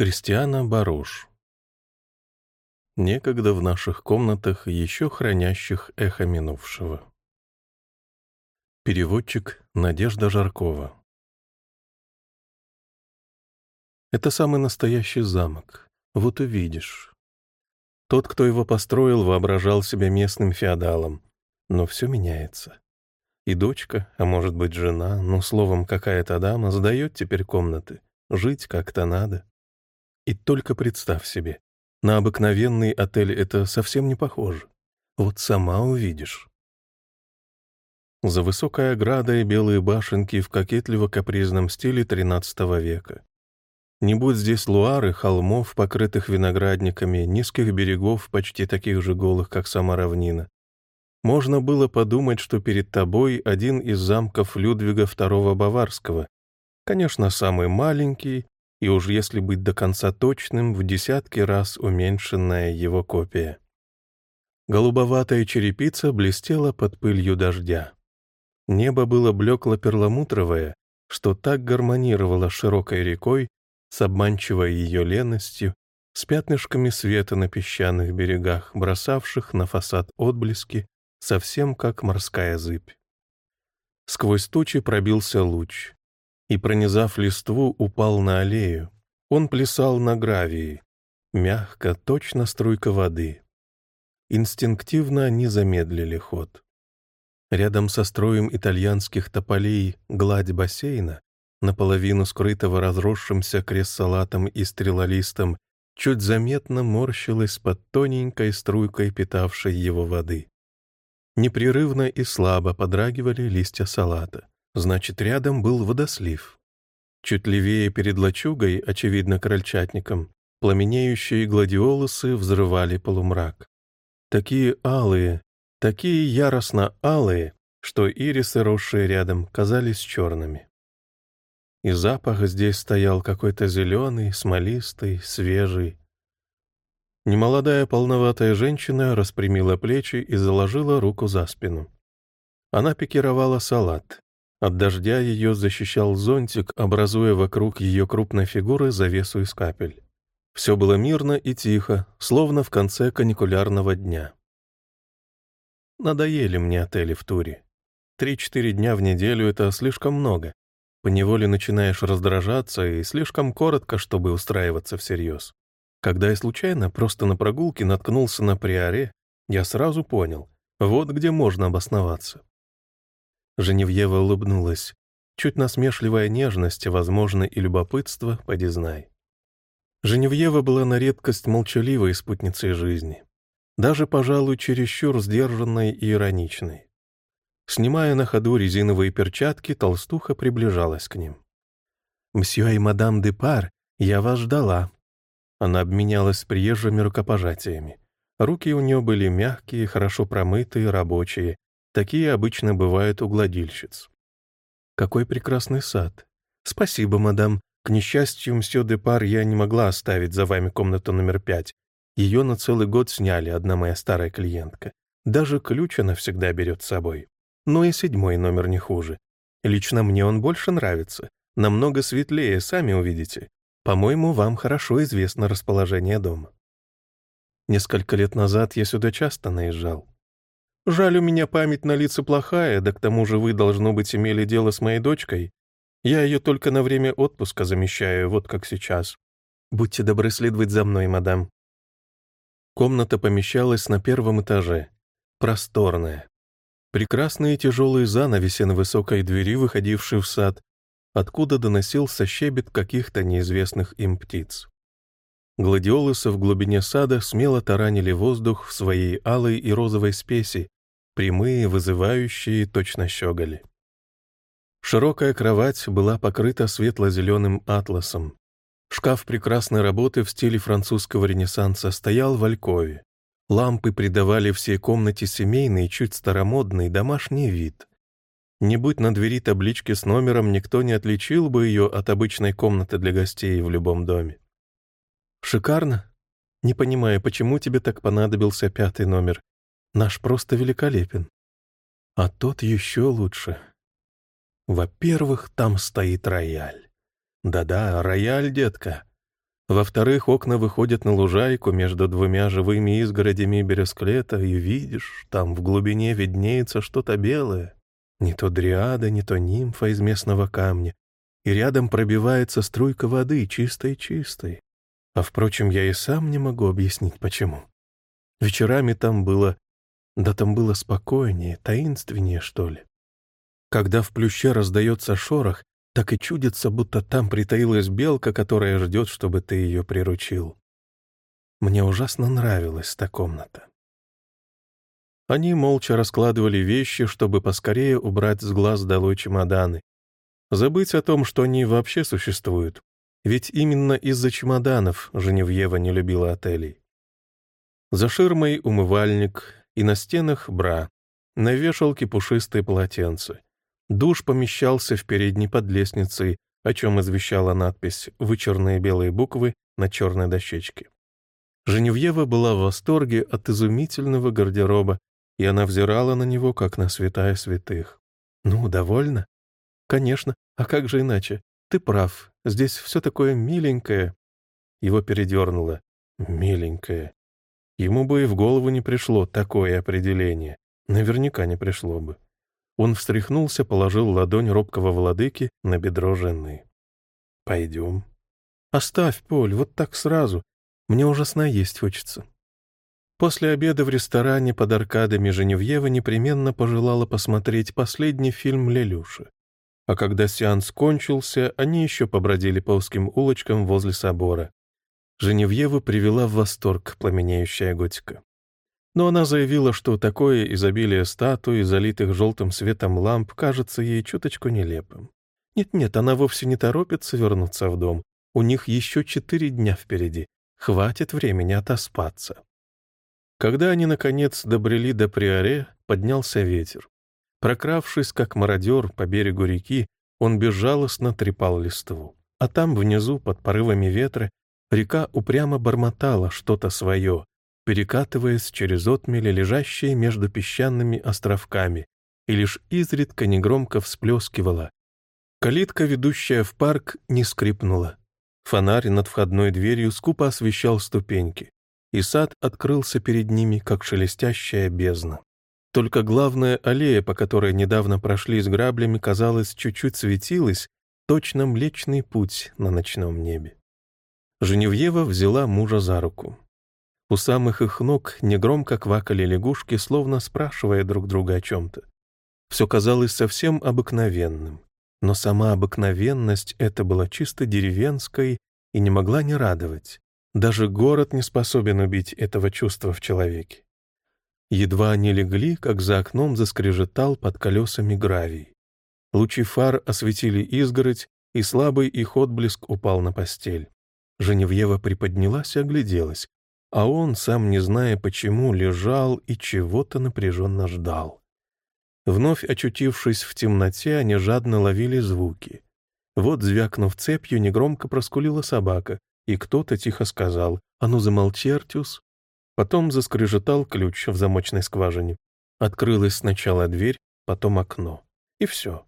Кристиана Баруш Некогда в наших комнатах, еще хранящих эхо минувшего. Переводчик Надежда Жаркова Это самый настоящий замок. Вот увидишь. Тот, кто его построил, воображал себя местным феодалом. Но все меняется. И дочка, а может быть жена, ну, словом, какая-то дама, сдает теперь комнаты. Жить как-то надо. И только представь себе, на обыкновенный отель это совсем не похоже. Вот сама увидишь. За высокой оградой белые башенки в кокетливо-капризном стиле XIII века. Не будь здесь луары, холмов, покрытых виноградниками, низких берегов, почти таких же голых, как сама равнина. Можно было подумать, что перед тобой один из замков Людвига II Баварского, конечно, самый маленький, и уж если быть до конца точным, в десятки раз уменьшенная его копия. Голубоватая черепица блестела под пылью дождя. Небо было блекло-перламутровое, что так гармонировало широкой рекой, с обманчивой ее ленностью, с пятнышками света на песчаных берегах, бросавших на фасад отблески, совсем как морская зыбь. Сквозь тучи пробился луч и, пронизав листву, упал на аллею. Он плясал на гравии, мягко, точно струйка воды. Инстинктивно они замедлили ход. Рядом со строем итальянских тополей гладь бассейна, наполовину скрытого разросшимся крест-салатом и стрелолистом, чуть заметно морщилась под тоненькой струйкой питавшей его воды. Непрерывно и слабо подрагивали листья салата. Значит, рядом был водослив. Чуть левее перед лачугой, очевидно, крольчатником, пламенеющие гладиолусы взрывали полумрак. Такие алые, такие яростно алые, что ирисы, росшие рядом, казались черными. И запах здесь стоял какой-то зеленый, смолистый, свежий. Немолодая полноватая женщина распрямила плечи и заложила руку за спину. Она пикировала салат. От дождя ее защищал зонтик, образуя вокруг ее крупной фигуры завесу из капель. Все было мирно и тихо, словно в конце каникулярного дня. Надоели мне отели в туре. Три-четыре дня в неделю — это слишком много. Поневоле начинаешь раздражаться и слишком коротко, чтобы устраиваться всерьез. Когда я случайно, просто на прогулке, наткнулся на приоре, я сразу понял, вот где можно обосноваться. Женевьева улыбнулась. Чуть насмешливая нежность, возможно, и любопытство, поди знай. Женевьева была на редкость молчаливой спутницей жизни. Даже, пожалуй, чересчур сдержанной и ироничной. Снимая на ходу резиновые перчатки, толстуха приближалась к ним. «Мсье и мадам де Пар, я вас ждала». Она обменялась с приезжими рукопожатиями. Руки у нее были мягкие, хорошо промытые, рабочие, Такие обычно бывают у гладильщиц. Какой прекрасный сад. Спасибо, мадам. К несчастью, мсье де Пар, я не могла оставить за вами комнату номер пять. Ее на целый год сняли, одна моя старая клиентка. Даже ключ она всегда берет с собой. Но и седьмой номер не хуже. Лично мне он больше нравится. Намного светлее, сами увидите. По-моему, вам хорошо известно расположение дома. Несколько лет назад я сюда часто наезжал. Жаль, у меня память на лица плохая, да к тому же вы, должно быть, имели дело с моей дочкой. Я ее только на время отпуска замещаю, вот как сейчас. Будьте добры следовать за мной, мадам». Комната помещалась на первом этаже. Просторная. Прекрасные тяжелые занавеси на высокой двери, выходившие в сад, откуда доносился щебет каких-то неизвестных им птиц. Гладиолусы в глубине сада смело таранили воздух в своей алой и розовой спеси, прямые, вызывающие, точно щеголи. Широкая кровать была покрыта светло-зеленым атласом. Шкаф прекрасной работы в стиле французского ренессанса стоял в алькове. Лампы придавали всей комнате семейный, чуть старомодный, домашний вид. Не будь на двери таблички с номером, никто не отличил бы ее от обычной комнаты для гостей в любом доме. «Шикарно. Не понимаю, почему тебе так понадобился пятый номер. Наш просто великолепен. А тот еще лучше. Во-первых, там стоит рояль. Да-да, рояль, детка. Во-вторых, окна выходят на лужайку между двумя живыми изгородями бересклета, и видишь, там в глубине виднеется что-то белое. Не то дриада, не то нимфа из местного камня. И рядом пробивается струйка воды, чистой-чистой. А, впрочем, я и сам не могу объяснить, почему. Вечерами там было... Да там было спокойнее, таинственнее, что ли. Когда в плюще раздается шорох, так и чудится, будто там притаилась белка, которая ждет, чтобы ты ее приручил. Мне ужасно нравилась та комната. Они молча раскладывали вещи, чтобы поскорее убрать с глаз долой чемоданы. Забыть о том, что они вообще существуют. Ведь именно из-за чемоданов Женевьева не любила отелей. За ширмой умывальник, и на стенах бра, на вешалке пушистые полотенца. Душ помещался в передней под лестницей, о чем извещала надпись «Вычерные белые буквы» на черной дощечке. Женевьева была в восторге от изумительного гардероба, и она взирала на него, как на святая святых. «Ну, довольно?» «Конечно, а как же иначе? Ты прав, здесь все такое миленькое». Его передернуло. «Миленькое». Ему бы и в голову не пришло такое определение. Наверняка не пришло бы. Он встряхнулся, положил ладонь робкого владыки на бедро жены. «Пойдем». «Оставь, Поль, вот так сразу. Мне уже сна есть хочется». После обеда в ресторане под аркадами Женевьева непременно пожелала посмотреть последний фильм Лелюши. А когда сеанс кончился, они еще побродили по узким улочкам возле собора. Женевьеву привела в восторг пламенеющая готика но она заявила, что такое изобилие статуй, залитых желтым светом ламп, кажется ей чуточку нелепым. Нет-нет, она вовсе не торопится вернуться в дом. У них еще четыре дня впереди. Хватит времени отоспаться. Когда они, наконец, добрели до Приоре, поднялся ветер. Прокравшись, как мародер, по берегу реки, он безжалостно трепал листву. А там, внизу, под порывами ветра, река упрямо бормотала что-то свое, перекатываясь через отмели, лежащие между песчаными островками, и лишь изредка негромко всплескивала. Калитка, ведущая в парк, не скрипнула. Фонарь над входной дверью скупо освещал ступеньки, и сад открылся перед ними, как шелестящая бездна. Только главная аллея, по которой недавно прошли с граблями, казалось, чуть-чуть светилась, точно Млечный Путь на ночном небе. Женевьева взяла мужа за руку. У самых их ног негромко квакали лягушки, словно спрашивая друг друга о чем-то. Все казалось совсем обыкновенным, но сама обыкновенность эта была чисто деревенской и не могла не радовать. Даже город не способен убить этого чувства в человеке. Едва они легли, как за окном заскрежетал под колесами гравий. Лучи фар осветили изгородь, и слабый их отблеск упал на постель. Женевьева приподнялась и огляделась а он, сам не зная почему, лежал и чего-то напряженно ждал. Вновь очутившись в темноте, они жадно ловили звуки. Вот, звякнув цепью, негромко проскулила собака, и кто-то тихо сказал «А ну замолчи, Артюс!» Потом заскрежетал ключ в замочной скважине. Открылась сначала дверь, потом окно. И все.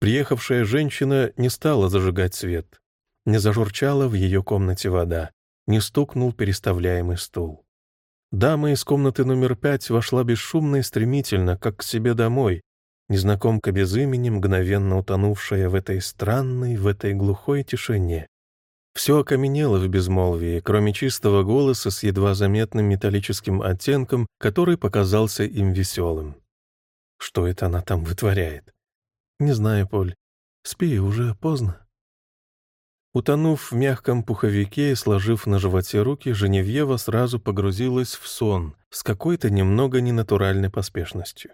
Приехавшая женщина не стала зажигать свет. Не зажурчала в ее комнате вода не стукнул переставляемый стул. Дама из комнаты номер пять вошла бесшумно и стремительно, как к себе домой, незнакомка без имени, мгновенно утонувшая в этой странной, в этой глухой тишине. Все окаменело в безмолвии, кроме чистого голоса с едва заметным металлическим оттенком, который показался им веселым. Что это она там вытворяет? Не знаю, Поль. Спи, уже поздно. Утонув в мягком пуховике и сложив на животе руки, Женевьева сразу погрузилась в сон с какой-то немного ненатуральной поспешностью.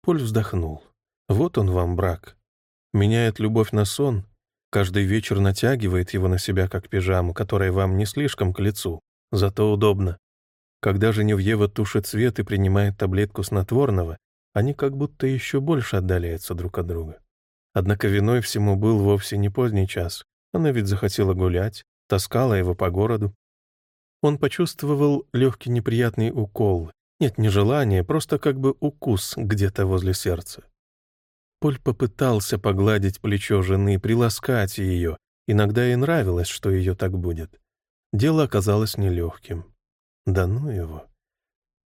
Поль вздохнул. «Вот он вам брак. Меняет любовь на сон, каждый вечер натягивает его на себя, как пижаму, которая вам не слишком к лицу, зато удобно. Когда Женевьева тушит свет и принимает таблетку снотворного, они как будто еще больше отдаляются друг от друга. Однако виной всему был вовсе не поздний час, она ведь захотела гулять, таскала его по городу. Он почувствовал легкий неприятный укол. Нет, не желание, просто как бы укус где-то возле сердца. Поль попытался погладить плечо жены, приласкать ее, Иногда ей нравилось, что ее так будет. Дело оказалось нелегким. Да ну его.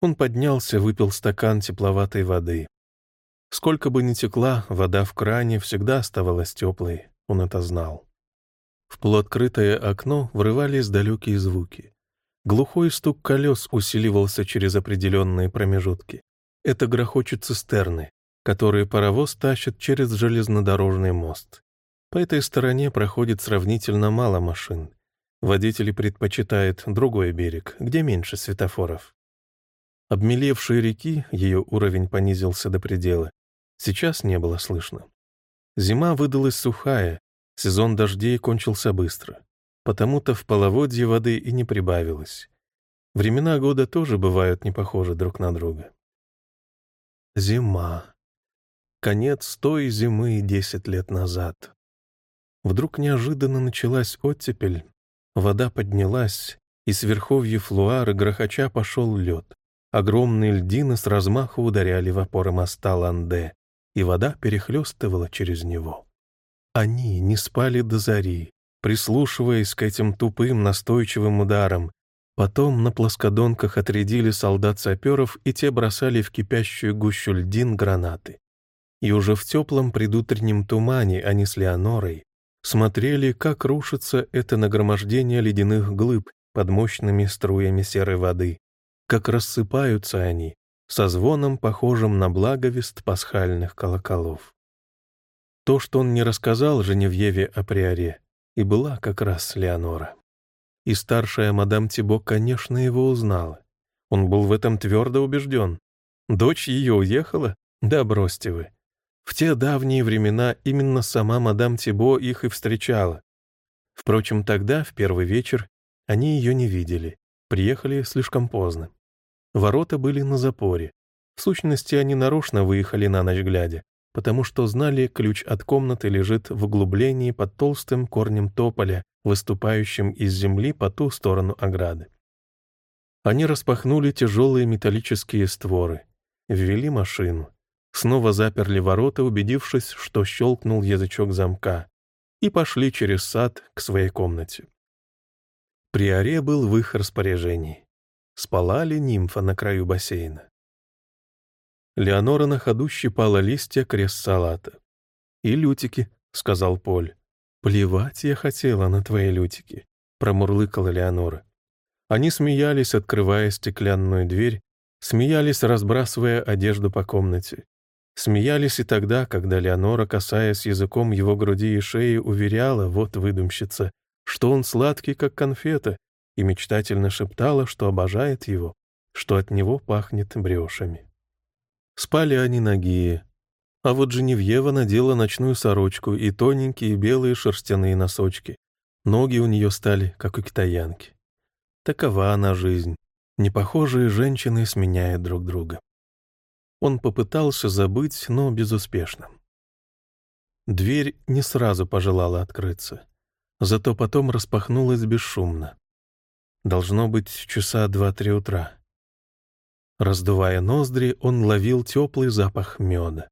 Он поднялся, выпил стакан тепловатой воды. Сколько бы ни текла, вода в кране всегда оставалась теплой, он это знал. В полуоткрытое окно врывались далекие звуки. Глухой стук колес усиливался через определенные промежутки. Это грохочут цистерны, которые паровоз тащит через железнодорожный мост. По этой стороне проходит сравнительно мало машин. Водители предпочитают другой берег, где меньше светофоров. Обмелевшей реки ее уровень понизился до предела. Сейчас не было слышно. Зима выдалась сухая, сезон дождей кончился быстро. Потому-то в половодье воды и не прибавилось. Времена года тоже бывают не похожи друг на друга. Зима. Конец той зимы десять лет назад. Вдруг неожиданно началась оттепель, вода поднялась, и с верховьев Луары грохоча пошел лед. Огромные льдины с размаху ударяли в опоры моста Ланде, и вода перехлестывала через него. Они не спали до зари, прислушиваясь к этим тупым настойчивым ударам. Потом на плоскодонках отрядили солдат-саперов, и те бросали в кипящую гущу льдин гранаты. И уже в теплом предутреннем тумане они с Леонорой смотрели, как рушится это нагромождение ледяных глыб под мощными струями серой воды, как рассыпаются они, со звоном, похожим на благовест пасхальных колоколов. То, что он не рассказал Женевьеве о Приоре, и была как раз Леонора. И старшая мадам Тибо, конечно, его узнала. Он был в этом твердо убежден. Дочь ее уехала? Да бросьте вы. В те давние времена именно сама мадам Тибо их и встречала. Впрочем, тогда, в первый вечер, они ее не видели, приехали слишком поздно. Ворота были на запоре. В сущности, они нарочно выехали на ночь глядя, потому что знали, ключ от комнаты лежит в углублении под толстым корнем тополя, выступающим из земли по ту сторону ограды. Они распахнули тяжелые металлические створы, ввели машину, снова заперли ворота, убедившись, что щелкнул язычок замка, и пошли через сад к своей комнате. Приоре был в их распоряжении. Спала ли нимфа на краю бассейна? Леонора на ходу щипала листья крест салата. «И лютики», — сказал Поль. «Плевать я хотела на твои лютики», — промурлыкала Леонора. Они смеялись, открывая стеклянную дверь, смеялись, разбрасывая одежду по комнате. Смеялись и тогда, когда Леонора, касаясь языком его груди и шеи, уверяла, вот выдумщица, что он сладкий, как конфета, и мечтательно шептала, что обожает его, что от него пахнет брешами. Спали они ноги, а вот Женевьева надела ночную сорочку и тоненькие белые шерстяные носочки. Ноги у нее стали, как у китаянки. Такова она жизнь. Непохожие женщины сменяют друг друга. Он попытался забыть, но безуспешно. Дверь не сразу пожелала открыться, зато потом распахнулась бесшумно. Должно быть, часа два-три утра. Раздувая ноздри, он ловил теплый запах меда.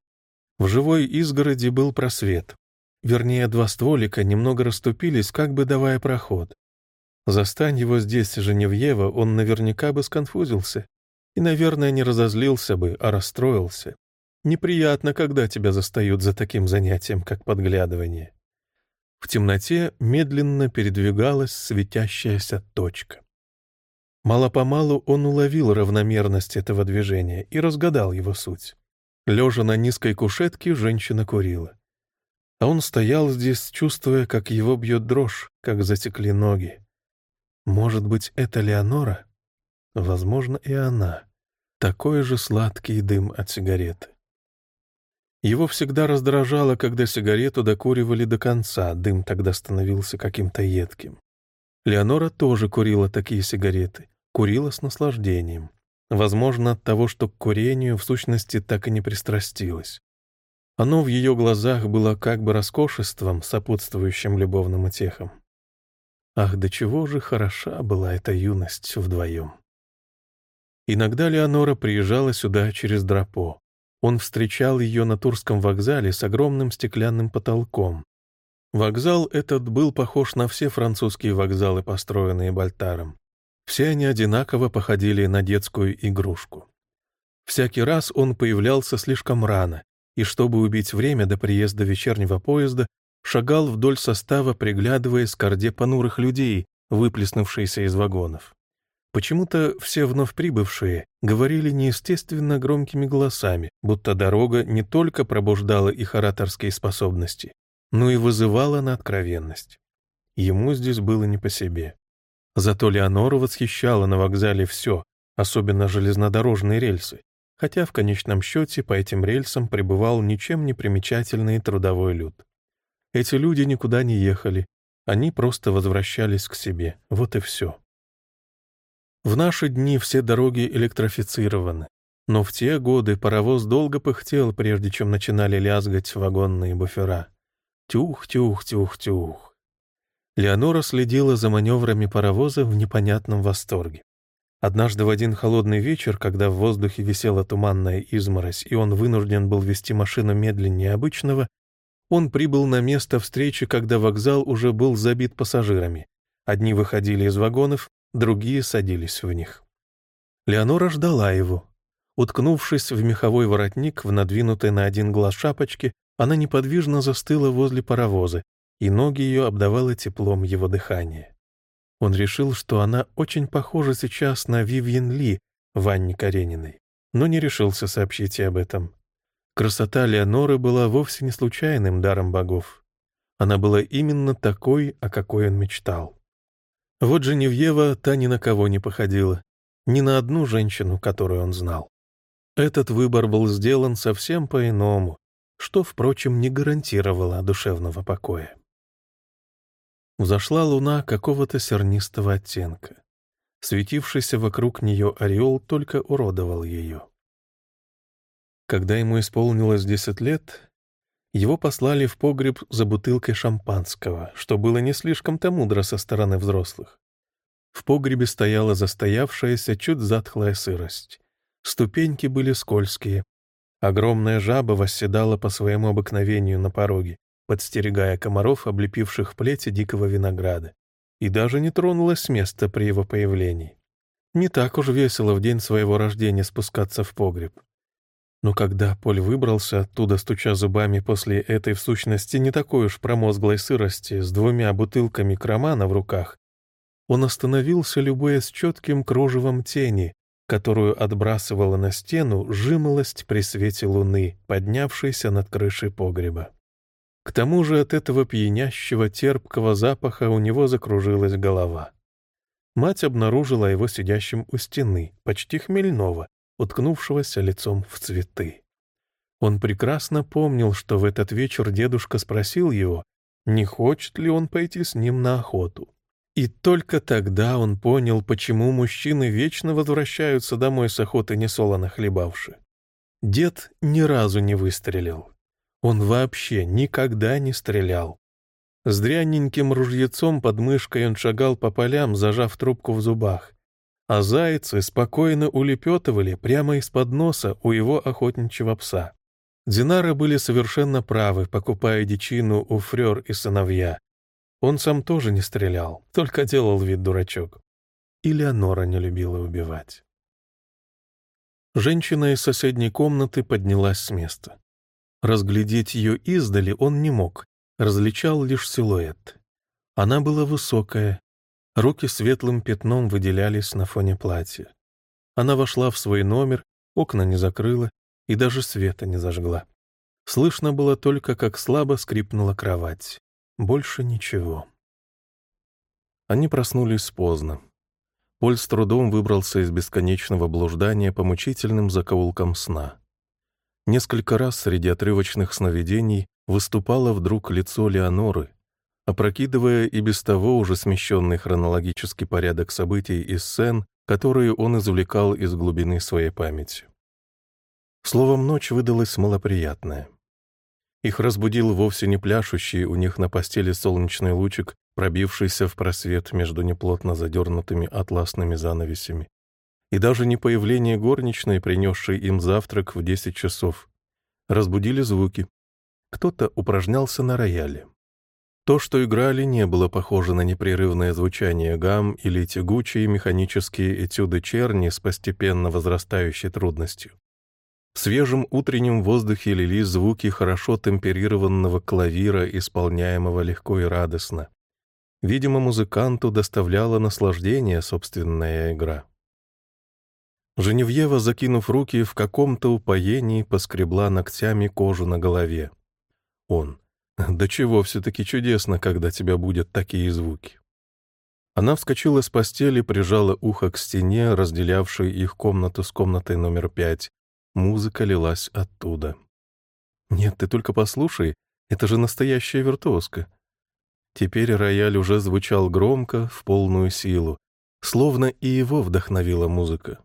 В живой изгороди был просвет. Вернее, два стволика немного расступились, как бы давая проход. Застань его здесь, Женевьева, он наверняка бы сконфузился. И, наверное, не разозлился бы, а расстроился. Неприятно, когда тебя застают за таким занятием, как подглядывание. В темноте медленно передвигалась светящаяся точка. Мало-помалу он уловил равномерность этого движения и разгадал его суть. Лежа на низкой кушетке, женщина курила. А он стоял здесь, чувствуя, как его бьет дрожь, как затекли ноги. Может быть, это Леонора? Возможно, и она. Такой же сладкий дым от сигареты. Его всегда раздражало, когда сигарету докуривали до конца, дым тогда становился каким-то едким. Леонора тоже курила такие сигареты, курила с наслаждением. Возможно, от того, что к курению в сущности так и не пристрастилась. Оно в ее глазах было как бы роскошеством, сопутствующим любовным утехам. Ах, до чего же хороша была эта юность вдвоем. Иногда Леонора приезжала сюда через Драпо. Он встречал ее на Турском вокзале с огромным стеклянным потолком. Вокзал этот был похож на все французские вокзалы, построенные Бальтаром. Все они одинаково походили на детскую игрушку. Всякий раз он появлялся слишком рано, и чтобы убить время до приезда вечернего поезда, шагал вдоль состава, приглядываясь к орде понурых людей, выплеснувшиеся из вагонов. Почему-то все вновь прибывшие говорили неестественно громкими голосами, будто дорога не только пробуждала их ораторские способности, но и вызывала на откровенность. Ему здесь было не по себе. Зато Леонора восхищала на вокзале все, особенно железнодорожные рельсы, хотя в конечном счете по этим рельсам пребывал ничем не примечательный трудовой люд. Эти люди никуда не ехали, они просто возвращались к себе, вот и все. В наши дни все дороги электрифицированы, но в те годы паровоз долго пыхтел, прежде чем начинали лязгать вагонные буфера. Тюх-тюх-тюх-тюх. Леонора следила за маневрами паровоза в непонятном восторге. Однажды в один холодный вечер, когда в воздухе висела туманная изморозь, и он вынужден был вести машину медленнее обычного, он прибыл на место встречи, когда вокзал уже был забит пассажирами. Одни выходили из вагонов, другие садились в них. Леонора ждала его. Уткнувшись в меховой воротник в надвинутой на один глаз шапочке, она неподвижно застыла возле паровоза, и ноги ее обдавало теплом его дыхания. Он решил, что она очень похожа сейчас на Вивьен Ли в Анне Карениной, но не решился сообщить об этом. Красота Леоноры была вовсе не случайным даром богов. Она была именно такой, о какой он мечтал. Вот Женевьева та ни на кого не походила, ни на одну женщину, которую он знал. Этот выбор был сделан совсем по-иному, что, впрочем, не гарантировало душевного покоя. Взошла луна какого-то сернистого оттенка. Светившийся вокруг нее ореол только уродовал ее. Когда ему исполнилось десять лет, его послали в погреб за бутылкой шампанского, что было не слишком-то мудро со стороны взрослых. В погребе стояла застоявшаяся, чуть затхлая сырость. Ступеньки были скользкие. Огромная жаба восседала по своему обыкновению на пороге, подстерегая комаров, облепивших плети дикого винограда, и даже не тронулась с места при его появлении. Не так уж весело в день своего рождения спускаться в погреб. Но когда Поль выбрался оттуда, стуча зубами после этой, в сущности, не такой уж промозглой сырости, с двумя бутылками кромана в руках, он остановился, любуясь четким кружевом тени, которую отбрасывала на стену жимолость при свете луны, поднявшейся над крышей погреба. К тому же от этого пьянящего терпкого запаха у него закружилась голова. Мать обнаружила его сидящим у стены, почти хмельного, уткнувшегося лицом в цветы. Он прекрасно помнил, что в этот вечер дедушка спросил его, не хочет ли он пойти с ним на охоту. И только тогда он понял, почему мужчины вечно возвращаются домой с охоты несолоно хлебавши. Дед ни разу не выстрелил. Он вообще никогда не стрелял. С дрянненьким ружьецом под мышкой он шагал по полям, зажав трубку в зубах а зайцы спокойно улепетывали прямо из-под носа у его охотничьего пса. Динары были совершенно правы, покупая дичину у Фрёр и сыновья. Он сам тоже не стрелял, только делал вид дурачок. И Леонора не любила убивать. Женщина из соседней комнаты поднялась с места. Разглядеть ее издали он не мог, различал лишь силуэт. Она была высокая, Руки светлым пятном выделялись на фоне платья. Она вошла в свой номер, окна не закрыла и даже света не зажгла. Слышно было только, как слабо скрипнула кровать. Больше ничего. Они проснулись поздно. Поль с трудом выбрался из бесконечного блуждания по мучительным закоулкам сна. Несколько раз среди отрывочных сновидений выступало вдруг лицо Леоноры, опрокидывая и без того уже смещенный хронологический порядок событий и сцен, которые он извлекал из глубины своей памяти. Словом, ночь выдалась малоприятная. Их разбудил вовсе не пляшущий у них на постели солнечный лучик, пробившийся в просвет между неплотно задернутыми атласными занавесями, и даже не появление горничной, принесшей им завтрак в десять часов. Разбудили звуки. Кто-то упражнялся на рояле. То, что играли, не было похоже на непрерывное звучание гамм или тягучие механические этюды черни с постепенно возрастающей трудностью. В свежем утреннем воздухе лились звуки хорошо темперированного клавира, исполняемого легко и радостно. Видимо, музыканту доставляла наслаждение собственная игра. Женевьева, закинув руки, в каком-то упоении поскребла ногтями кожу на голове. Он. Да чего все-таки чудесно, когда тебя будут такие звуки. Она вскочила с постели, прижала ухо к стене, разделявшей их комнату с комнатой номер пять. Музыка лилась оттуда. «Нет, ты только послушай, это же настоящая виртуозка». Теперь рояль уже звучал громко, в полную силу, словно и его вдохновила музыка.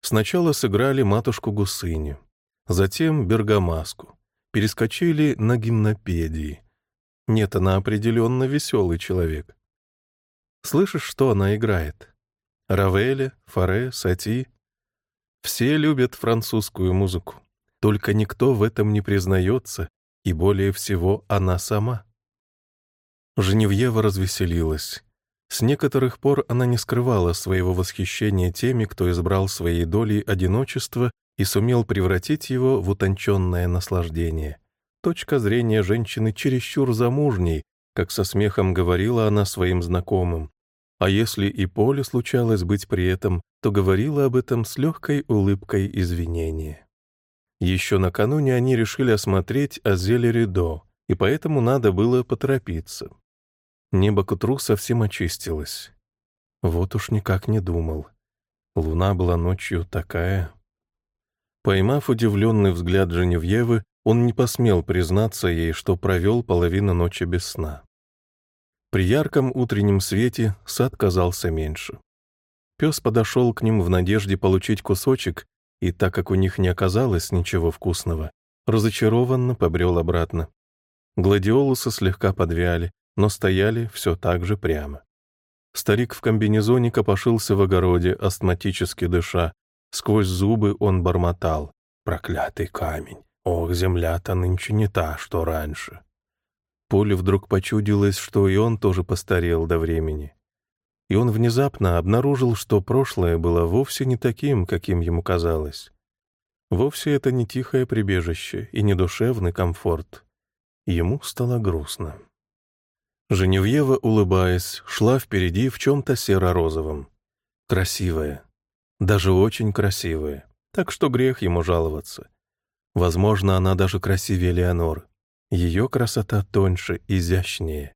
Сначала сыграли матушку-гусыню, затем бергамаску, перескочили на гимнопедии. Нет, она определенно веселый человек. Слышишь, что она играет? Равеля, Фаре, Сати. Все любят французскую музыку. Только никто в этом не признается, и более всего она сама. Женевьева развеселилась. С некоторых пор она не скрывала своего восхищения теми, кто избрал своей долей одиночество и сумел превратить его в утонченное наслаждение. Точка зрения женщины чересчур замужней, как со смехом говорила она своим знакомым. А если и Поле случалось быть при этом, то говорила об этом с легкой улыбкой извинения. Еще накануне они решили осмотреть Азель Ридо, и поэтому надо было поторопиться. Небо к утру совсем очистилось. Вот уж никак не думал. Луна была ночью такая... Поймав удивленный взгляд Женевьевы, он не посмел признаться ей, что провел половину ночи без сна. При ярком утреннем свете сад казался меньше. Пес подошел к ним в надежде получить кусочек, и так как у них не оказалось ничего вкусного, разочарованно побрел обратно. Гладиолусы слегка подвяли, но стояли все так же прямо. Старик в комбинезоне копошился в огороде, астматически дыша, Сквозь зубы он бормотал. «Проклятый камень! Ох, земля-то нынче не та, что раньше!» Поле вдруг почудилось, что и он тоже постарел до времени. И он внезапно обнаружил, что прошлое было вовсе не таким, каким ему казалось. Вовсе это не тихое прибежище и не душевный комфорт. Ему стало грустно. Женевьева, улыбаясь, шла впереди в чем-то серо-розовом. Красивая, даже очень красивая, так что грех ему жаловаться. Возможно, она даже красивее Леонор. Ее красота тоньше, изящнее.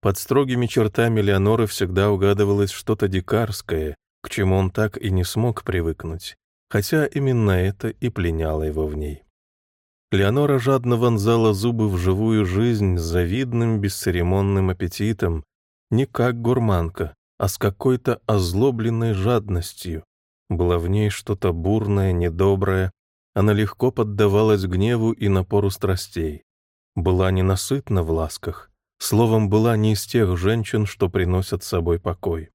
Под строгими чертами Леоноры всегда угадывалось что-то дикарское, к чему он так и не смог привыкнуть, хотя именно это и пленяло его в ней. Леонора жадно вонзала зубы в живую жизнь с завидным бесцеремонным аппетитом, не как гурманка, а с какой-то озлобленной жадностью, было в ней что-то бурное, недоброе. Она легко поддавалась гневу и напору страстей. Была ненасытна в ласках. Словом, была не из тех женщин, что приносят с собой покой.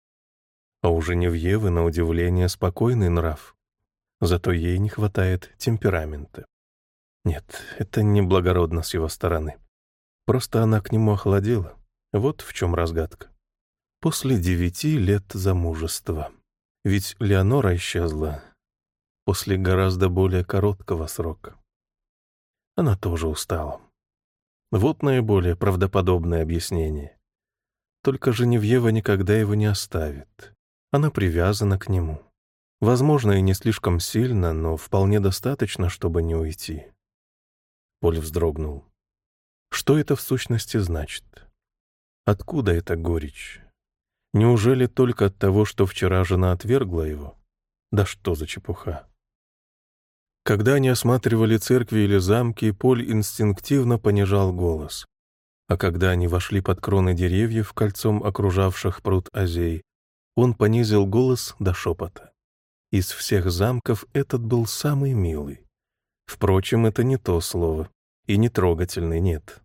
А у Женевьевы, на удивление, спокойный нрав. Зато ей не хватает темперамента. Нет, это не благородно с его стороны. Просто она к нему охладела. Вот в чем разгадка. После девяти лет замужества. Ведь Леонора исчезла после гораздо более короткого срока. Она тоже устала. Вот наиболее правдоподобное объяснение. Только Женевьева никогда его не оставит. Она привязана к нему. Возможно, и не слишком сильно, но вполне достаточно, чтобы не уйти. Поль вздрогнул. Что это в сущности значит? Откуда эта горечь? Неужели только от того, что вчера жена отвергла его? Да что за чепуха? Когда они осматривали церкви или замки, Поль инстинктивно понижал голос. А когда они вошли под кроны деревьев, кольцом окружавших пруд Азей, он понизил голос до шепота. Из всех замков этот был самый милый. Впрочем, это не то слово. И не трогательный, нет.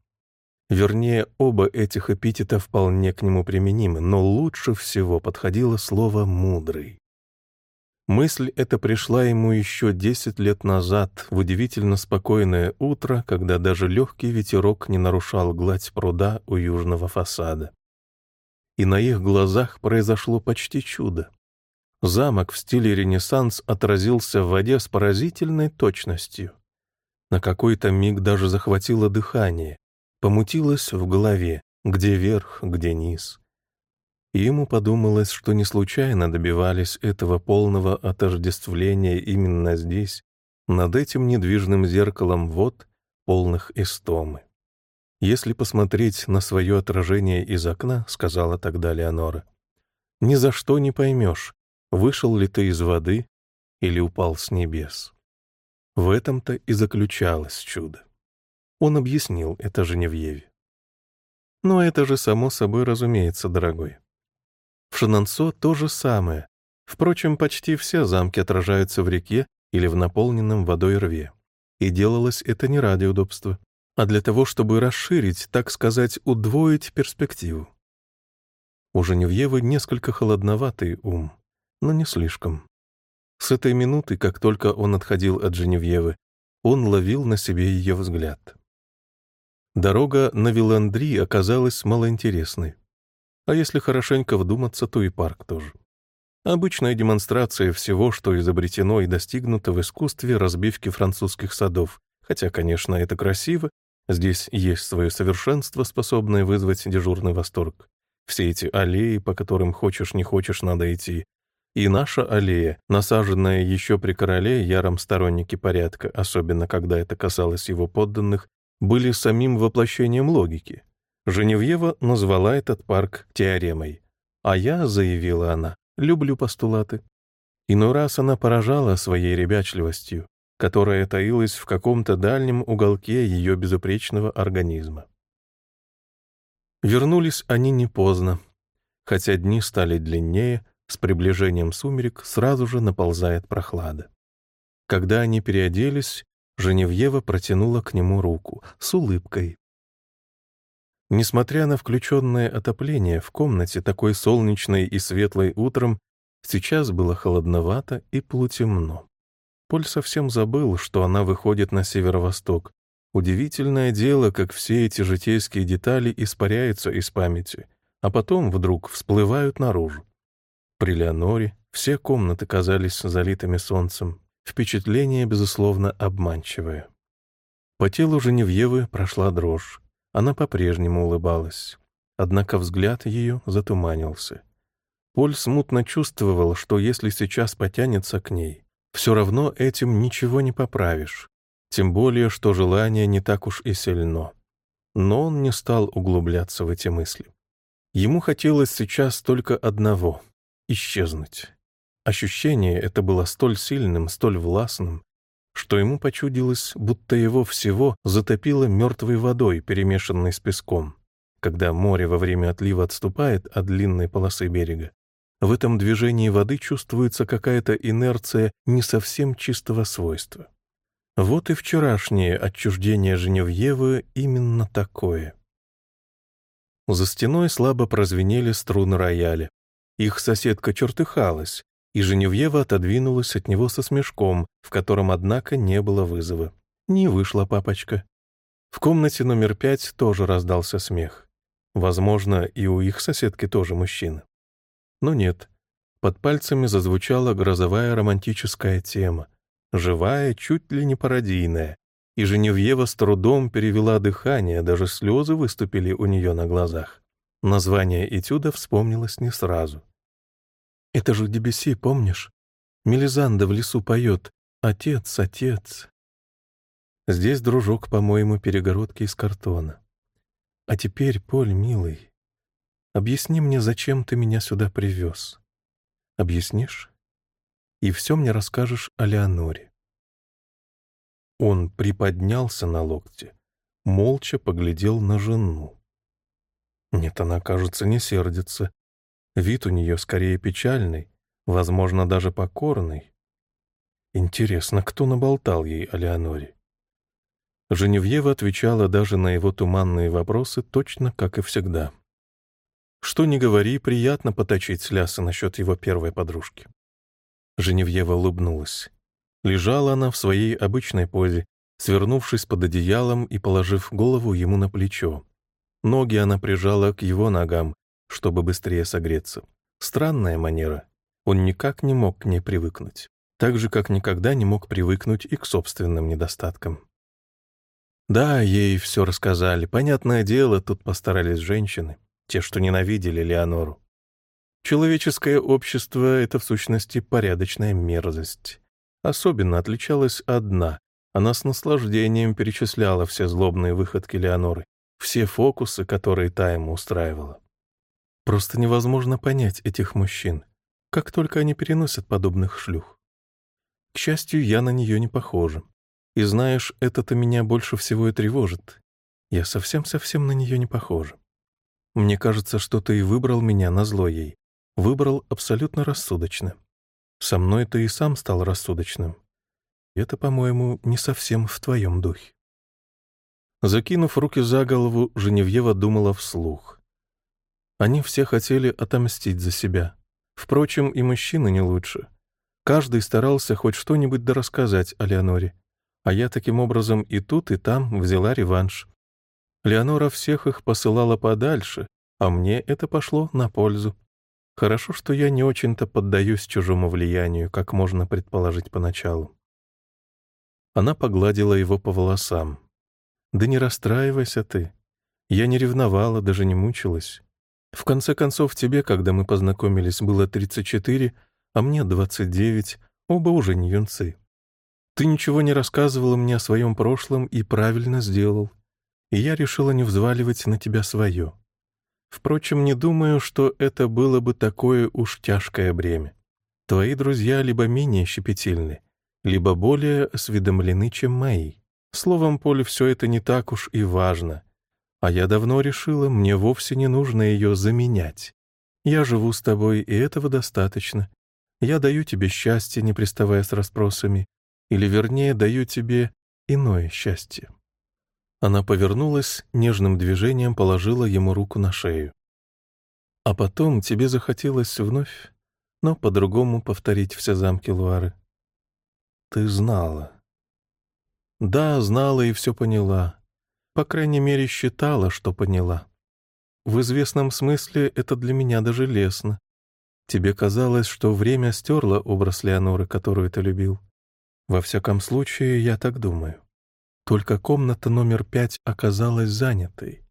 Вернее, оба этих эпитета вполне к нему применимы, но лучше всего подходило слово «мудрый». Мысль эта пришла ему еще десять лет назад, в удивительно спокойное утро, когда даже легкий ветерок не нарушал гладь пруда у южного фасада. И на их глазах произошло почти чудо. Замок в стиле Ренессанс отразился в воде с поразительной точностью. На какой-то миг даже захватило дыхание, помутилось в голове, где верх, где низ. И ему подумалось, что не случайно добивались этого полного отождествления именно здесь, над этим недвижным зеркалом вод, полных истомы. «Если посмотреть на свое отражение из окна, — сказала тогда Леонора, — ни за что не поймешь, вышел ли ты из воды или упал с небес. В этом-то и заключалось чудо. Он объяснил это Женевьеве. Но это же само собой разумеется, дорогой. В Шанансо то же самое. Впрочем, почти все замки отражаются в реке или в наполненном водой рве. И делалось это не ради удобства, а для того, чтобы расширить, так сказать, удвоить перспективу. У Женевьевы несколько холодноватый ум, но не слишком. С этой минуты, как только он отходил от Женевьевы, он ловил на себе ее взгляд. Дорога на Виландри оказалась малоинтересной. А если хорошенько вдуматься, то и парк тоже. Обычная демонстрация всего, что изобретено и достигнуто в искусстве разбивки французских садов. Хотя, конечно, это красиво, здесь есть свое совершенство, способное вызвать дежурный восторг. Все эти аллеи, по которым хочешь не хочешь надо идти. И наша аллея, насаженная еще при короле яром сторонники порядка, особенно когда это касалось его подданных, были самим воплощением логики. Женевьева назвала этот парк теоремой. А я, заявила она, люблю постулаты. Иной раз она поражала своей ребячливостью, которая таилась в каком-то дальнем уголке ее безупречного организма. Вернулись они не поздно, хотя дни стали длиннее, с приближением сумерек сразу же наползает прохлада. Когда они переоделись, Женевьева протянула к нему руку с улыбкой, Несмотря на включенное отопление в комнате, такой солнечной и светлой утром, сейчас было холодновато и полутемно. Поль совсем забыл, что она выходит на северо-восток. Удивительное дело, как все эти житейские детали испаряются из памяти, а потом вдруг всплывают наружу. При Леоноре все комнаты казались залитыми солнцем. Впечатление, безусловно, обманчивое. По телу Женевьевы прошла дрожь. Она по-прежнему улыбалась. Однако взгляд ее затуманился. Поль смутно чувствовал, что если сейчас потянется к ней, все равно этим ничего не поправишь, тем более, что желание не так уж и сильно. Но он не стал углубляться в эти мысли. Ему хотелось сейчас только одного — исчезнуть. Ощущение это было столь сильным, столь властным, что ему почудилось, будто его всего затопило мертвой водой, перемешанной с песком. Когда море во время отлива отступает от длинной полосы берега, в этом движении воды чувствуется какая-то инерция не совсем чистого свойства. Вот и вчерашнее отчуждение Женевьевы именно такое. За стеной слабо прозвенели струны рояля. Их соседка чертыхалась, и Женевьева отодвинулась от него со смешком, в котором, однако, не было вызова. Не вышла папочка. В комнате номер пять тоже раздался смех. Возможно, и у их соседки тоже мужчина. Но нет. Под пальцами зазвучала грозовая романтическая тема, живая, чуть ли не пародийная, и Женевьева с трудом перевела дыхание, даже слезы выступили у нее на глазах. Название этюда вспомнилось не сразу. Это же Дебюсси, помнишь? Мелизанда в лесу поет «Отец, отец». Здесь, дружок, по-моему, перегородки из картона. А теперь, Поль, милый, объясни мне, зачем ты меня сюда привез. Объяснишь? И все мне расскажешь о Леоноре. Он приподнялся на локте, молча поглядел на жену. Нет, она, кажется, не сердится, Вид у нее скорее печальный, возможно, даже покорный. Интересно, кто наболтал ей о Леоноре? Женевьева отвечала даже на его туманные вопросы точно, как и всегда. Что ни говори, приятно поточить слясы насчет его первой подружки. Женевьева улыбнулась. Лежала она в своей обычной позе, свернувшись под одеялом и положив голову ему на плечо. Ноги она прижала к его ногам, чтобы быстрее согреться. Странная манера. Он никак не мог к ней привыкнуть. Так же, как никогда не мог привыкнуть и к собственным недостаткам. Да, ей все рассказали. Понятное дело, тут постарались женщины, те, что ненавидели Леонору. Человеческое общество — это в сущности порядочная мерзость. Особенно отличалась одна. Она с наслаждением перечисляла все злобные выходки Леоноры, все фокусы, которые та ему устраивала. Просто невозможно понять этих мужчин, как только они переносят подобных шлюх. К счастью, я на нее не похожа. И знаешь, это-то меня больше всего и тревожит. Я совсем-совсем на нее не похожа. Мне кажется, что ты и выбрал меня на зло ей. Выбрал абсолютно рассудочно. Со мной ты и сам стал рассудочным. Это, по-моему, не совсем в твоем духе. Закинув руки за голову, Женевьева думала вслух. Они все хотели отомстить за себя. Впрочем, и мужчины не лучше. Каждый старался хоть что-нибудь дорассказать о Леоноре. А я таким образом и тут, и там взяла реванш. Леонора всех их посылала подальше, а мне это пошло на пользу. Хорошо, что я не очень-то поддаюсь чужому влиянию, как можно предположить поначалу. Она погладила его по волосам. «Да не расстраивайся ты. Я не ревновала, даже не мучилась. В конце концов, тебе, когда мы познакомились, было 34, а мне 29, оба уже не юнцы. Ты ничего не рассказывала мне о своем прошлом и правильно сделал. И я решила не взваливать на тебя свое. Впрочем, не думаю, что это было бы такое уж тяжкое бремя. Твои друзья либо менее щепетильны, либо более осведомлены, чем мои. Словом, Поле, все это не так уж и важно. А я давно решила, мне вовсе не нужно ее заменять. Я живу с тобой, и этого достаточно. Я даю тебе счастье, не приставая с расспросами или, вернее, даю тебе иное счастье». Она повернулась, нежным движением положила ему руку на шею. «А потом тебе захотелось вновь, но по-другому повторить все замки Луары. Ты знала». «Да, знала и все поняла. По крайней мере, считала, что поняла. В известном смысле это для меня даже лестно. Тебе казалось, что время стерло образ Леоноры, которую ты любил. Во всяком случае, я так думаю. Только комната номер пять оказалась занятой.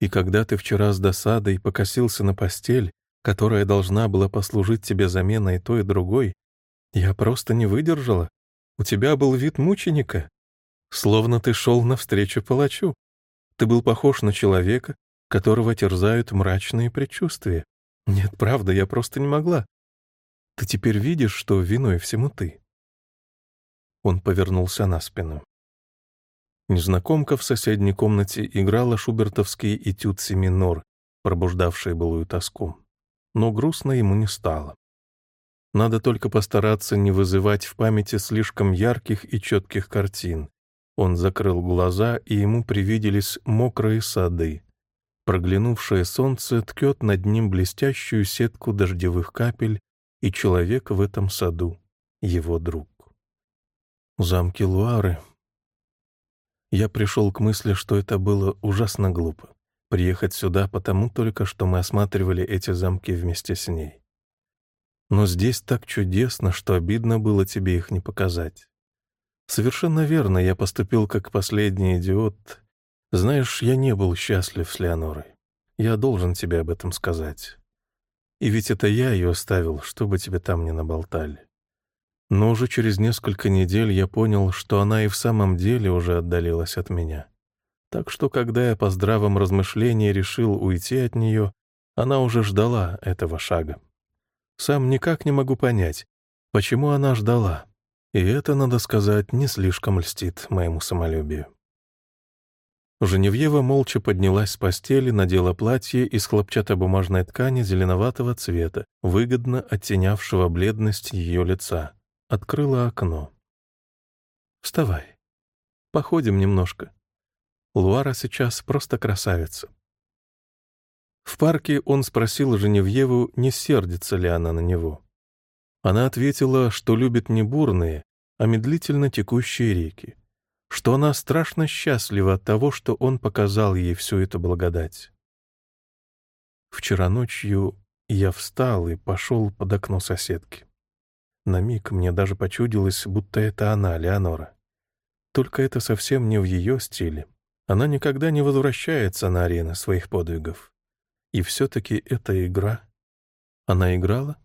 И когда ты вчера с досадой покосился на постель, которая должна была послужить тебе заменой той и другой, я просто не выдержала. У тебя был вид мученика. Словно ты шел навстречу палачу. Ты был похож на человека, которого терзают мрачные предчувствия. Нет, правда, я просто не могла. Ты теперь видишь, что виной всему ты. Он повернулся на спину. Незнакомка в соседней комнате играла шубертовский этюд семинор, пробуждавший былую тоску. Но грустно ему не стало. Надо только постараться не вызывать в памяти слишком ярких и четких картин. Он закрыл глаза, и ему привиделись мокрые сады. Проглянувшее солнце ткет над ним блестящую сетку дождевых капель, и человек в этом саду — его друг замки Луары. Я пришел к мысли, что это было ужасно глупо. Приехать сюда потому только, что мы осматривали эти замки вместе с ней. Но здесь так чудесно, что обидно было тебе их не показать. Совершенно верно, я поступил как последний идиот. Знаешь, я не был счастлив с Леонорой. Я должен тебе об этом сказать. И ведь это я ее оставил, чтобы тебе там не наболтали. Но уже через несколько недель я понял, что она и в самом деле уже отдалилась от меня. Так что, когда я по здравом размышлении решил уйти от нее, она уже ждала этого шага. Сам никак не могу понять, почему она ждала. И это, надо сказать, не слишком льстит моему самолюбию. Женевьева молча поднялась с постели, надела платье из хлопчатобумажной ткани зеленоватого цвета, выгодно оттенявшего бледность ее лица открыла окно. «Вставай. Походим немножко. Луара сейчас просто красавица». В парке он спросил Женевьеву, не сердится ли она на него. Она ответила, что любит не бурные, а медлительно текущие реки, что она страшно счастлива от того, что он показал ей всю эту благодать. Вчера ночью я встал и пошел под окно соседки. На миг мне даже почудилось, будто это она, Леонора. Только это совсем не в ее стиле. Она никогда не возвращается на арены своих подвигов. И все-таки это игра. Она играла?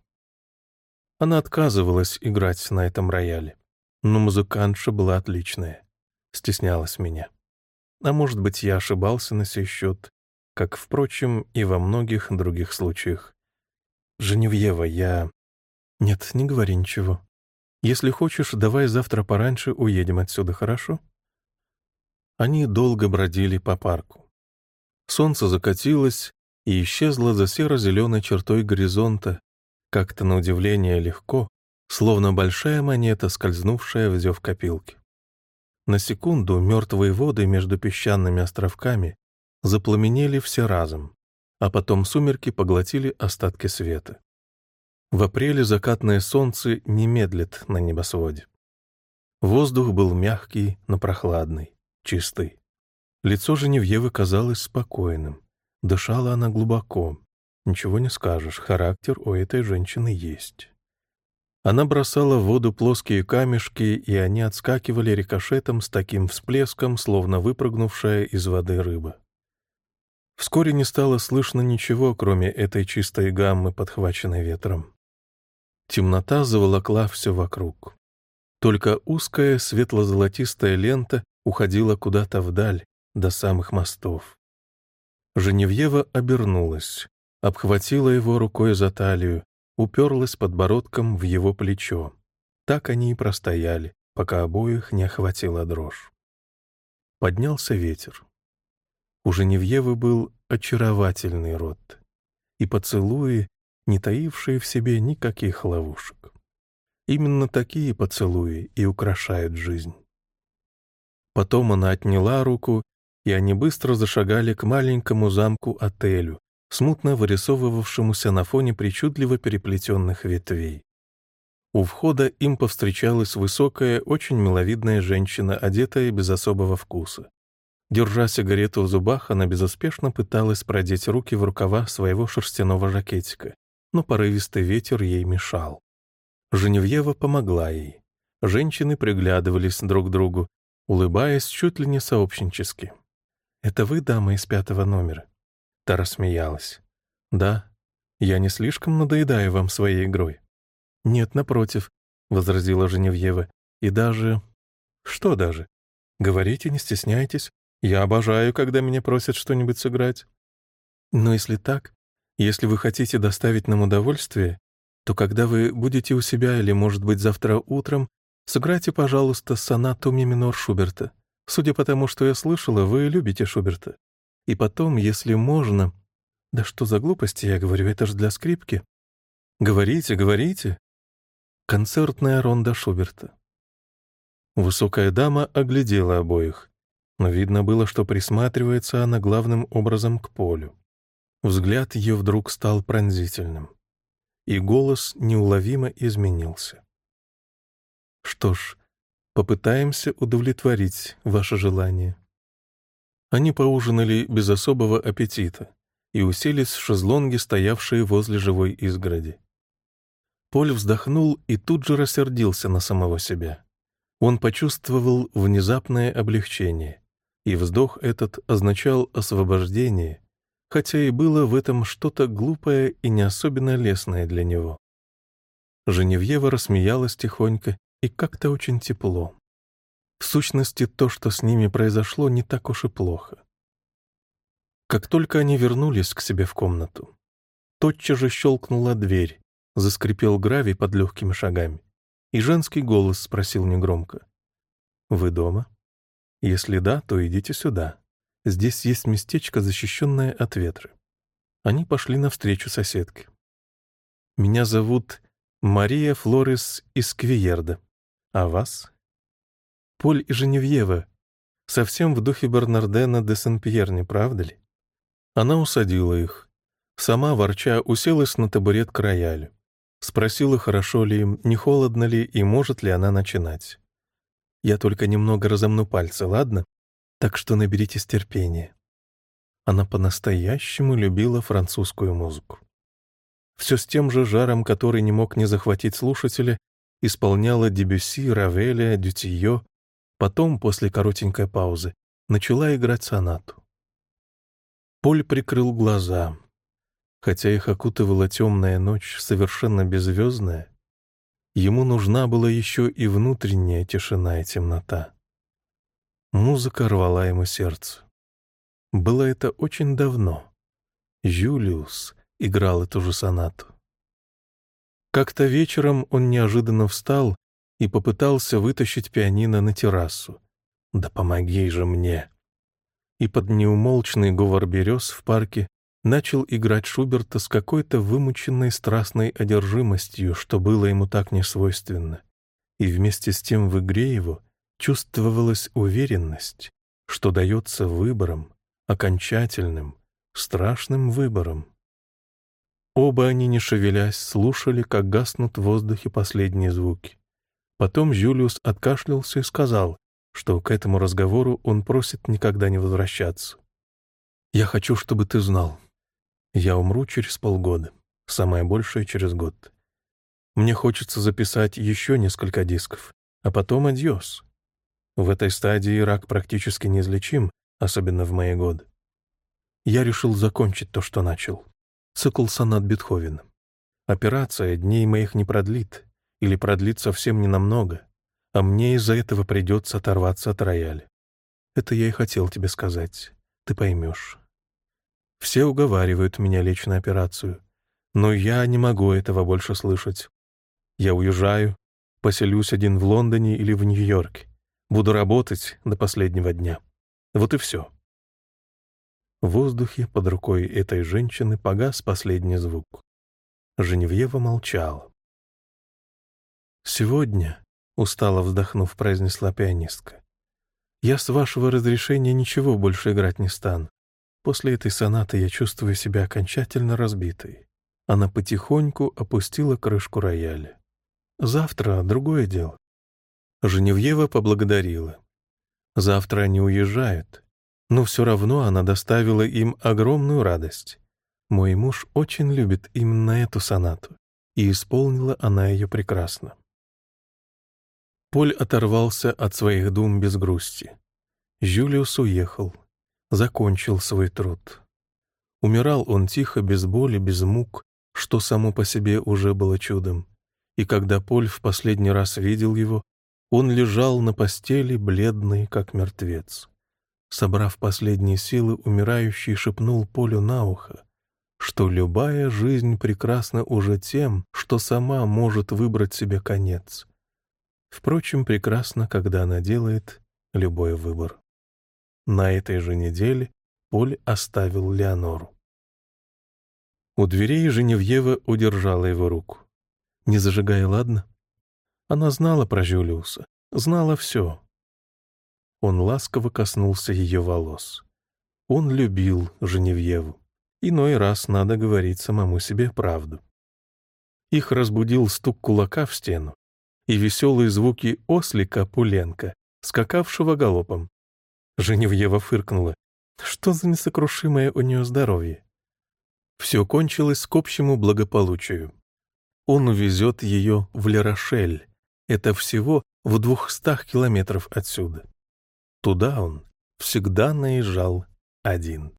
Она отказывалась играть на этом рояле. Но музыкантша была отличная. Стеснялась меня. А может быть, я ошибался на сей счет, как, впрочем, и во многих других случаях. «Женевьева, я...» «Нет, не говори ничего. Если хочешь, давай завтра пораньше уедем отсюда, хорошо?» Они долго бродили по парку. Солнце закатилось и исчезло за серо-зеленой чертой горизонта, как-то на удивление легко, словно большая монета, скользнувшая в зев копилки. На секунду мертвые воды между песчаными островками запламенели все разом, а потом сумерки поглотили остатки света. В апреле закатное солнце не медлит на небосводе. Воздух был мягкий, но прохладный, чистый. Лицо Женевьевы казалось спокойным. Дышала она глубоко. Ничего не скажешь, характер у этой женщины есть. Она бросала в воду плоские камешки, и они отскакивали рикошетом с таким всплеском, словно выпрыгнувшая из воды рыба. Вскоре не стало слышно ничего, кроме этой чистой гаммы, подхваченной ветром. Темнота заволокла все вокруг. Только узкая светло-золотистая лента уходила куда-то вдаль, до самых мостов. Женевьева обернулась, обхватила его рукой за талию, уперлась подбородком в его плечо. Так они и простояли, пока обоих не охватила дрожь. Поднялся ветер. У Женевьевы был очаровательный рот, и поцелуи не таившие в себе никаких ловушек. Именно такие поцелуи и украшают жизнь. Потом она отняла руку, и они быстро зашагали к маленькому замку-отелю, смутно вырисовывавшемуся на фоне причудливо переплетенных ветвей. У входа им повстречалась высокая, очень миловидная женщина, одетая без особого вкуса. Держа сигарету в зубах, она безуспешно пыталась продеть руки в рукава своего шерстяного жакетика но порывистый ветер ей мешал. Женевьева помогла ей. Женщины приглядывались друг к другу, улыбаясь чуть ли не сообщнически. «Это вы, дама из пятого номера?» Та рассмеялась. «Да, я не слишком надоедаю вам своей игрой». «Нет, напротив», — возразила Женевьева. «И даже...» «Что даже?» «Говорите, не стесняйтесь. Я обожаю, когда меня просят что-нибудь сыграть». «Но если так, если вы хотите доставить нам удовольствие, то когда вы будете у себя или, может быть, завтра утром, сыграйте, пожалуйста, сонату ми минор Шуберта. Судя по тому, что я слышала, вы любите Шуберта. И потом, если можно... Да что за глупости, я говорю, это же для скрипки. Говорите, говорите. Концертная ронда Шуберта. Высокая дама оглядела обоих, но видно было, что присматривается она главным образом к полю. Взгляд ее вдруг стал пронзительным, и голос неуловимо изменился. «Что ж, попытаемся удовлетворить ваше желание». Они поужинали без особого аппетита и уселись в шезлонги, стоявшие возле живой изгороди. Поль вздохнул и тут же рассердился на самого себя. Он почувствовал внезапное облегчение, и вздох этот означал освобождение хотя и было в этом что-то глупое и не особенно лестное для него. Женевьева рассмеялась тихонько и как-то очень тепло. В сущности, то, что с ними произошло, не так уж и плохо. Как только они вернулись к себе в комнату, тотчас же щелкнула дверь, заскрипел гравий под легкими шагами, и женский голос спросил негромко. «Вы дома? Если да, то идите сюда». Здесь есть местечко, защищенное от ветра. Они пошли навстречу соседке. «Меня зовут Мария Флорес из Квиерда. А вас?» «Поль и Женевьева. Совсем в духе Бернардена де Сен-Пьер, не правда ли?» Она усадила их. Сама, ворча, уселась на табурет к роялю. Спросила, хорошо ли им, не холодно ли и может ли она начинать. «Я только немного разомну пальцы, ладно? Так что наберитесь терпения». Она по-настоящему любила французскую музыку. Все с тем же жаром, который не мог не захватить слушателя, исполняла Дебюсси, Равеля, Дютиё, потом, после коротенькой паузы, начала играть сонату. Поль прикрыл глаза. Хотя их окутывала темная ночь, совершенно беззвездная, ему нужна была еще и внутренняя тишина и темнота. Музыка рвала ему сердце. Было это очень давно. Юлиус играл эту же сонату. Как-то вечером он неожиданно встал и попытался вытащить пианино на террасу. «Да помоги же мне!» И под неумолчный говор берез в парке начал играть Шуберта с какой-то вымученной страстной одержимостью, что было ему так несвойственно. И вместе с тем в игре его чувствовалась уверенность, что дается выбором, окончательным, страшным выбором. Оба они, не шевелясь, слушали, как гаснут в воздухе последние звуки. Потом Жюлиус откашлялся и сказал, что к этому разговору он просит никогда не возвращаться. «Я хочу, чтобы ты знал. Я умру через полгода, самое большее через год. Мне хочется записать еще несколько дисков, а потом адьос. В этой стадии рак практически неизлечим, особенно в мои годы. Я решил закончить то, что начал. Цикл сонат Бетховена. Операция дней моих не продлит, или продлит совсем ненамного, а мне из-за этого придется оторваться от рояля. Это я и хотел тебе сказать. Ты поймешь. Все уговаривают меня лечь на операцию, но я не могу этого больше слышать. Я уезжаю, поселюсь один в Лондоне или в Нью-Йорке. Буду работать до последнего дня. Вот и все. В воздухе под рукой этой женщины погас последний звук. Женевьева молчала. «Сегодня», — устало вздохнув, произнесла пианистка, «я с вашего разрешения ничего больше играть не стану. После этой сонаты я чувствую себя окончательно разбитой». Она потихоньку опустила крышку рояля. «Завтра другое дело». Женевьева поблагодарила. «Завтра они уезжают но все равно она доставила им огромную радость. Мой муж очень любит именно эту сонату, и исполнила она ее прекрасно. Поль оторвался от своих дум без грусти. Жюлиус уехал, закончил свой труд. Умирал он тихо, без боли, без мук, что само по себе уже было чудом. И когда Поль в последний раз видел его, он лежал на постели, бледный, как мертвец. Собрав последние силы, умирающий шепнул Полю на ухо, что любая жизнь прекрасна уже тем, что сама может выбрать себе конец. Впрочем, прекрасно, когда она делает любой выбор. На этой же неделе Поль оставил Леонору. У дверей Женевьева удержала его руку. «Не зажигай, ладно?» Она знала про Жюлиуса, знала все, он ласково коснулся ее волос. Он любил Женевьеву. Иной раз надо говорить самому себе правду. Их разбудил стук кулака в стену и веселые звуки ослика Пуленко, скакавшего галопом. Женевьева фыркнула. Что за несокрушимое у нее здоровье? Все кончилось к общему благополучию. Он увезет ее в Лерошель. Это всего в двухстах километров отсюда. Туда он всегда наезжал один.